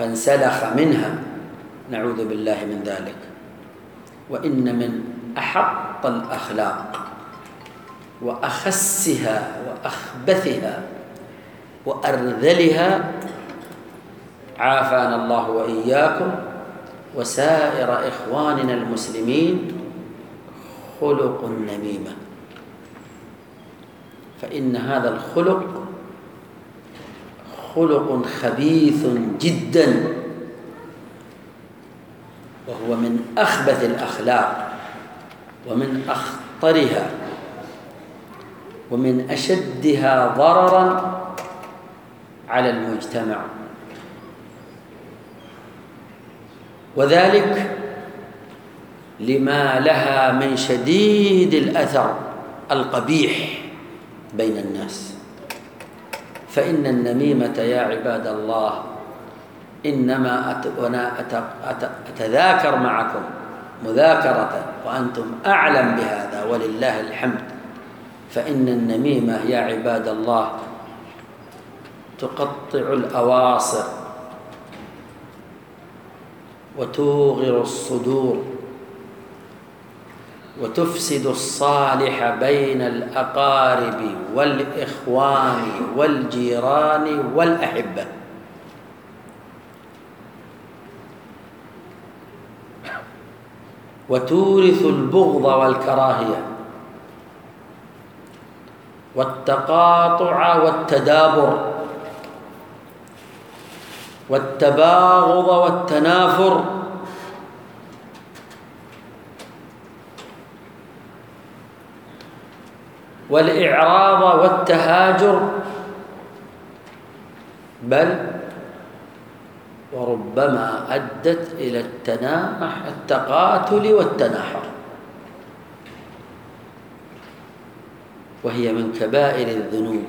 فانسلخ منها. نعوذ بالله من ذلك. وإن من أحط الأخلاق وأخسها وأخبثها وأرذلها عافانا الله وإياكم وسائر إخواننا المسلمين خلق النميمة فإن هذا الخلق خلق خبيث جدا وهو من أخبث الأخلاق ومن أخطرها ومن أشدها ضررا على المجتمع. وذلك لما لها من شديد الأثر القبيح بين الناس. فإن النميمة يا عباد الله إنما أنا أتذاكر معكم مذاكرة وأنتم أعلم بهذا ولله الحمد. فإن النميمة يا عباد الله تقطع الأواصر وتوغر الصدور. وتفسد الصالح بين الأقارب والإخوان والجيران والأحبة. وتورث البغض والكراهية والتقاطع والتدابر والتباغض والتنافر والإعراض والتهاجر بل وربما أدت إلى التنامح التقاتل والتناحر. وهي من كبائر الذنوب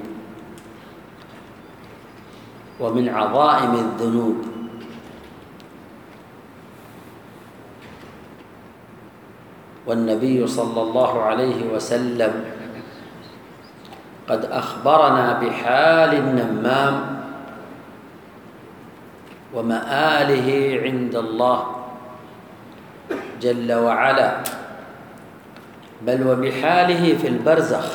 ومن عظائم الذنوب. والنبي صلى الله عليه وسلم قد أخبرنا بحال النمام ومآله عند الله جل وعلا بل وبحاله في البرزخ.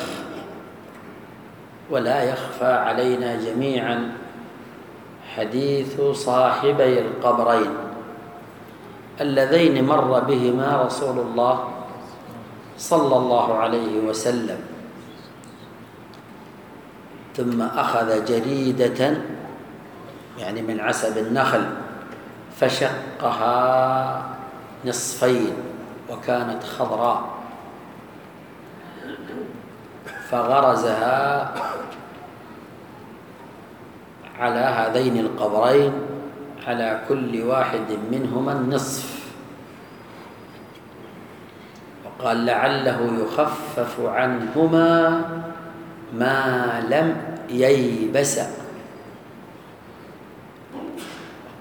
ولا يخفى علينا جميعا حديث صاحبي القبرين اللذين مر بهما رسول الله صلى الله عليه وسلم. ثم أخذ جريدة يعني من عسب النخل فشقها نصفين وكانت خضراء. فغرزها على هذين القبرين على كل واحد منهما النصف. وقال لعله يخفف عنهما ما لم ييبس.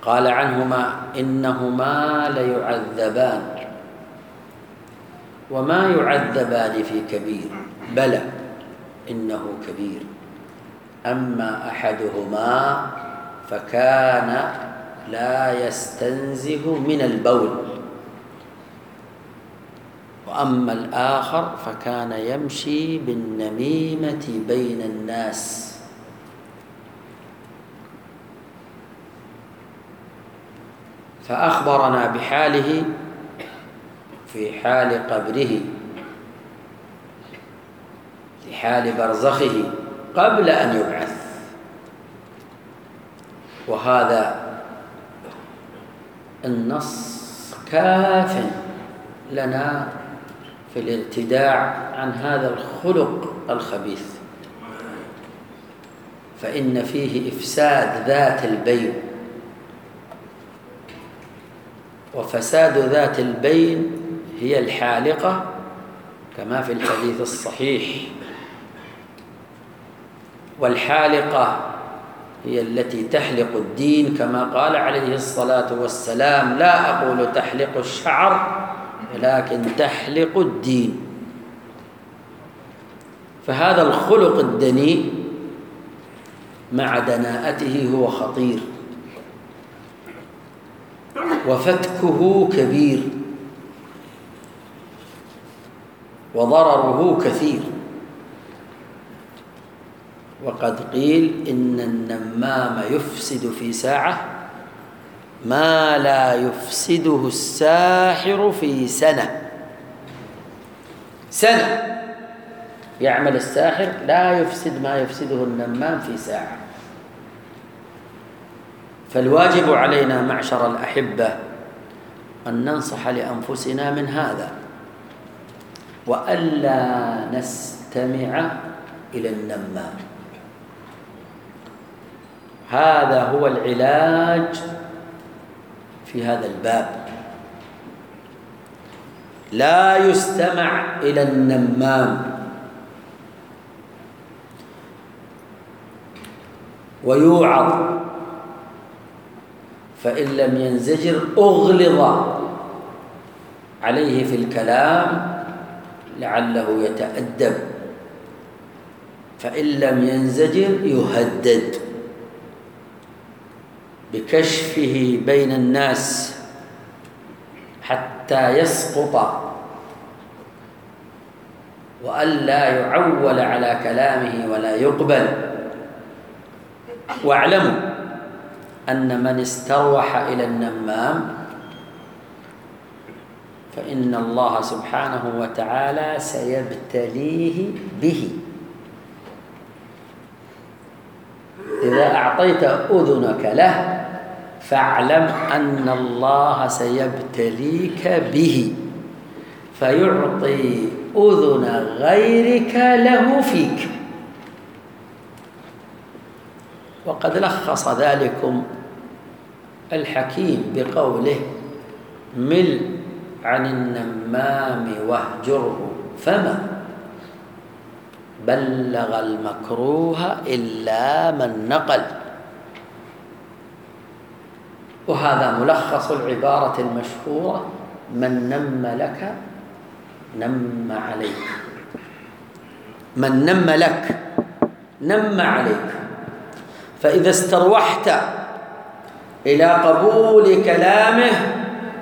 قال عنهما إنهما ليعذبان. وما يعذبان في كبير. بلى إنه كبير. أما أحدهما فكان لا يستنزه من البول. وأما الآخر فكان يمشي بالنميمة بين الناس. فأخبرنا بحاله في حال قبره في حال برزخه قبل أن يبعث. وهذا النص كاف لنا في الارتداع عن هذا الخلق الخبيث. فإن فيه إفساد ذات البين. وفساد ذات البين هي الحالقة كما في الحديث الصحيح. والحالقة هي التي تحلق الدين كما قال عليه الصلاة والسلام لا أقول تحلق الشعر ولكن تحلق الدين. فهذا الخلق الدنيء مع دناءته هو خطير. وفتكه كبير. وضرره كثير. وقد قيل إن النمام يفسد في ساعة ما لا يفسده الساحر في سنة. سنة. يعمل الساحر لا يفسد ما يفسده النمام في ساعة. فالواجب علينا معشر الأحبة أن ننصح لأنفسنا من هذا وألا نستمع إلى النمام. هذا هو العلاج في هذا الباب. لا يستمع إلى النمام. ويوعظ. فإن لم ينزجر أغلظ عليه في الكلام لعله يتأدب. فإن لم ينزجر يهدد. بكشفه بين الناس حتى يسقط وألا يعول على كلامه ولا يقبل. واعلموا أن من استروح إلى النمام فإن الله سبحانه وتعالى سيبتليه به. إذا أعطيت أذنك له فاعلم أن الله سيبتليك به فيعطي أذن غيرك له فيك. وقد لخص ذلكم الحكيم بقوله مل عن النمام واهجره فما. بلغ المكروه إلا من نقل. وهذا ملخص العبارة المشهورة من نم لك نم عليك. من نم لك نم عليك. فإذا استروحت إلى قبول كلامه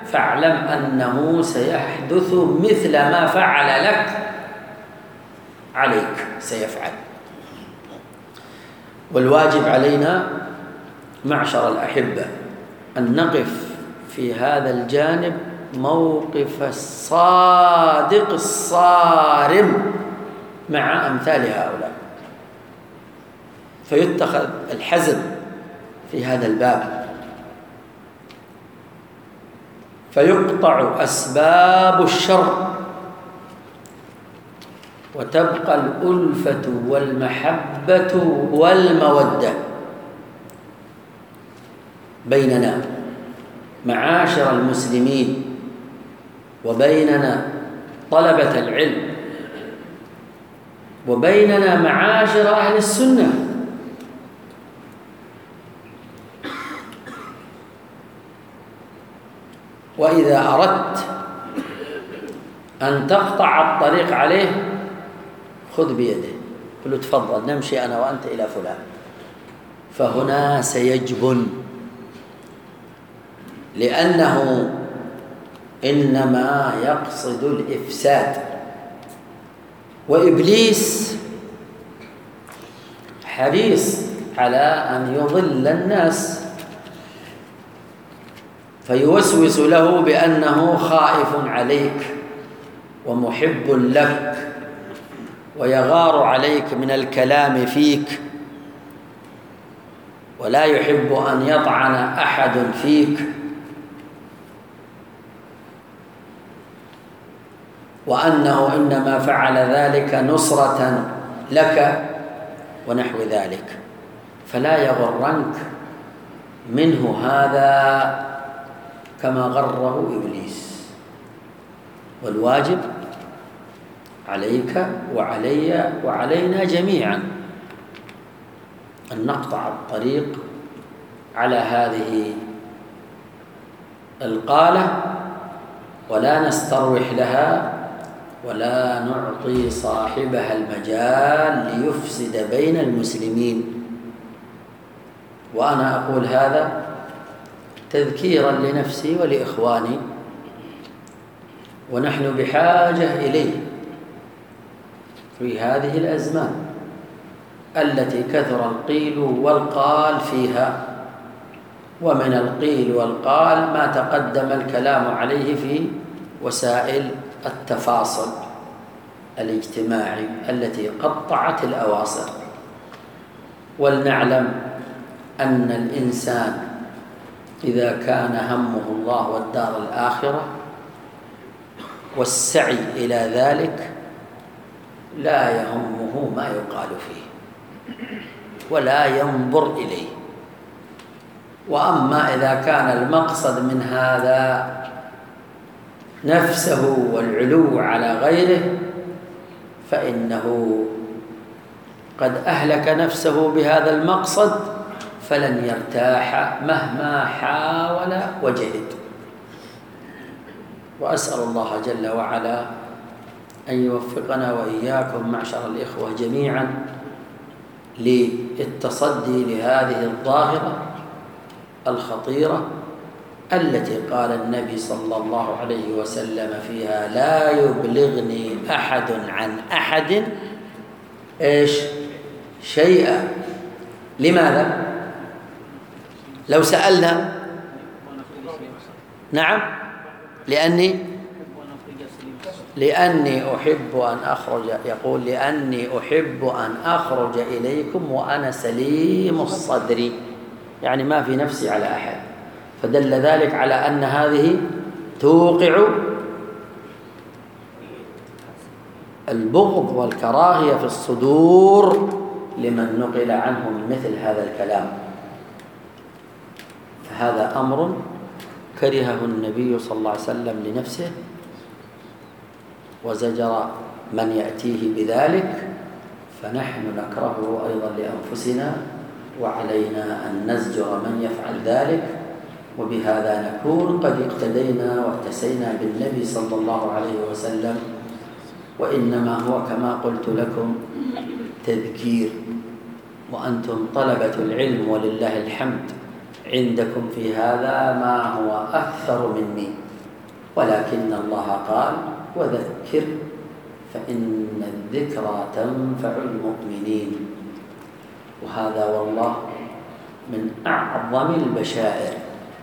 فاعلم أنه سيحدث مثل ما فعل لك عليك سيفعل. والواجب علينا معشر الأحبة أن نقف في هذا الجانب موقف الصادق الصارم مع أمثال هؤلاء. فيتخذ الحزم في هذا الباب. فيقطع أسباب الشر. وتبقى الألفة والمحبة والمودة. بيننا معاشر المسلمين وبيننا طلبة العلم وبيننا معاشر أهل السنة. وإذا أردت أن تقطع الطريق عليه خذ بيده. قل له تفضل نمشي أنا وأنت إلى فلان. فهنا سيجبن لأنه إنما يقصد الإفساد. وإبليس حريص على أن يضل الناس فيوسوس له بأنه خائف عليك ومحب لك ويغار عليك من الكلام فيك ولا يحب أن يطعن أحد فيك. وأنه إنما فعل ذلك نصرة لك ونحو ذلك. فلا يغرنك منه هذا كما غره إبليس. والواجب عليك وعلي وعلينا جميعا أن نقطع الطريق على هذه القالة ولا نستروح لها ولا نعطي صاحبها المجال ليفسد بين المسلمين. وأنا أقول هذا تذكيرا لنفسي ولإخواني ونحن بحاجة إليه في هذه الأزمان التي كثر القيل والقال فيها. ومن القيل والقال ما تقدم الكلام عليه في وسائل التفاصل الاجتماعي التي قطعت الأواصر. ولنعلم أن الإنسان إذا كان همه الله والدار الآخرة والسعي إلى ذلك لا يهمه ما يقال فيه ولا ينظر إليه. وأما إذا كان المقصد من هذا نفسه والعلو على غيره فإنه قد أهلك نفسه بهذا المقصد فلن يرتاح مهما حاول وجهد. وأسأل الله جل وعلا أن يوفقنا وإياكم معشر الإخوة جميعا للتصدي لهذه الظاهرة الخطيرة التي قال النبي صلى الله عليه وسلم فيها لا يبلغني أحد عن أحد إيش؟ شيئا. لماذا؟ لو سألنا. نعم. لأني؟ لأني أحب أن أخرج. يقول لأني أحب أن أخرج إليكم وأنا سليم الصدر. يعني ما في نفسي على أحد. فدل ذلك على أن هذه توقع البغض والكراهية في الصدور لمن نقل عنهم مثل هذا الكلام. فهذا أمر كرهه النبي صلى الله عليه وسلم لنفسه وزجر من يأتيه بذلك فنحن نكرهه أيضا لأنفسنا وعلينا أن نزجر من يفعل ذلك. وبهذا نكون قد اقتدينا واهتسينا بالنبي صلى الله عليه وسلم. وإنما هو كما قلت لكم تذكير. وأنتم طلبة العلم ولله الحمد. عندكم في هذا ما هو أكثر مني. ولكن الله قال وذكر فإن الذكرى تنفع المؤمنين. وهذا والله من أعظم البشائر.